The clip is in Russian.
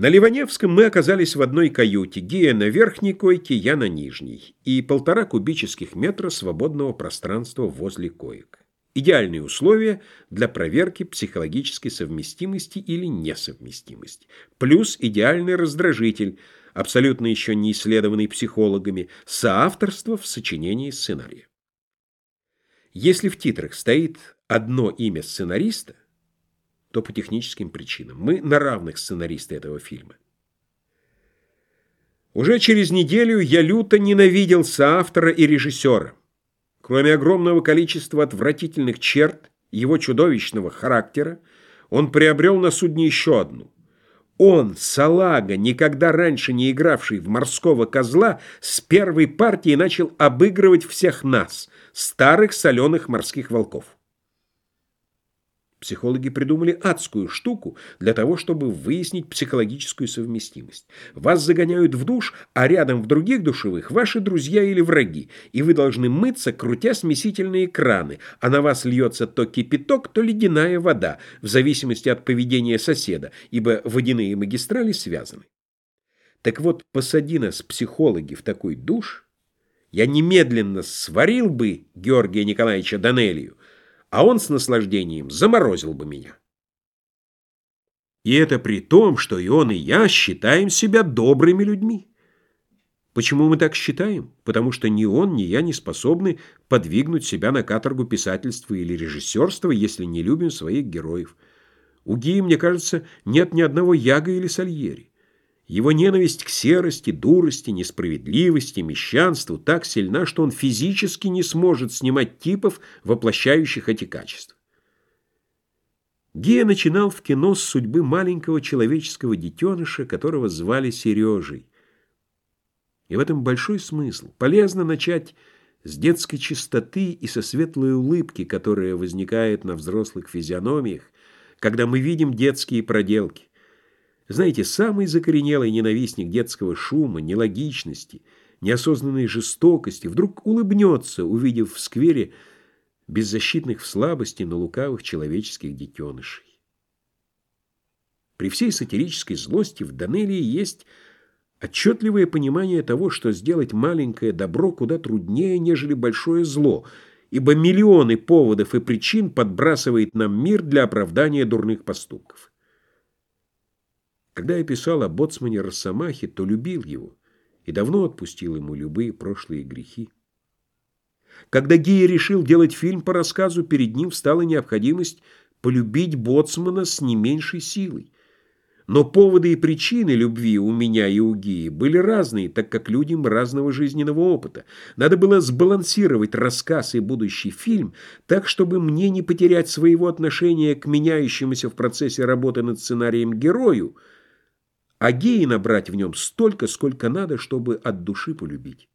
На Ливаневском мы оказались в одной каюте, Гия на верхней койке, я на нижней, и полтора кубических метра свободного пространства возле коек. Идеальные условия для проверки психологической совместимости или несовместимости. Плюс идеальный раздражитель, абсолютно еще не исследованный психологами, соавторство в сочинении сценария. Если в титрах стоит одно имя сценариста, то по техническим причинам. Мы на равных сценаристы этого фильма. Уже через неделю я люто ненавидел соавтора и режиссера. Кроме огромного количества отвратительных черт его чудовищного характера, он приобрел на судне еще одну. Он, салага, никогда раньше не игравший в морского козла, с первой партии начал обыгрывать всех нас, старых соленых морских волков. Психологи придумали адскую штуку для того, чтобы выяснить психологическую совместимость. Вас загоняют в душ, а рядом в других душевых ваши друзья или враги, и вы должны мыться, крутя смесительные краны, а на вас льется то кипяток, то ледяная вода, в зависимости от поведения соседа, ибо водяные магистрали связаны. Так вот, посади нас, психологи, в такой душ, я немедленно сварил бы Георгия Николаевича Данелию, а он с наслаждением заморозил бы меня. И это при том, что и он, и я считаем себя добрыми людьми. Почему мы так считаем? Потому что ни он, ни я не способны подвигнуть себя на каторгу писательства или режиссерства, если не любим своих героев. У Гии, мне кажется, нет ни одного Яга или Сальери. Его ненависть к серости, дурости, несправедливости, мещанству так сильна, что он физически не сможет снимать типов, воплощающих эти качества. Гея начинал в кино с судьбы маленького человеческого детеныша, которого звали Сережей. И в этом большой смысл. Полезно начать с детской чистоты и со светлой улыбки, которая возникает на взрослых физиономиях, когда мы видим детские проделки. Знаете, самый закоренелый ненавистник детского шума, нелогичности, неосознанной жестокости вдруг улыбнется, увидев в сквере беззащитных в слабости, но лукавых человеческих детенышей. При всей сатирической злости в Данелии есть отчетливое понимание того, что сделать маленькое добро куда труднее, нежели большое зло, ибо миллионы поводов и причин подбрасывает нам мир для оправдания дурных поступков. Когда я писал о боцмане Росомахе, то любил его и давно отпустил ему любые прошлые грехи. Когда Гия решил делать фильм по рассказу, перед ним встала необходимость полюбить боцмана с не меньшей силой. Но поводы и причины любви у меня и у Гии были разные, так как людям разного жизненного опыта. Надо было сбалансировать рассказ и будущий фильм так, чтобы мне не потерять своего отношения к меняющемуся в процессе работы над сценарием герою, а геи набрать в нем столько, сколько надо, чтобы от души полюбить.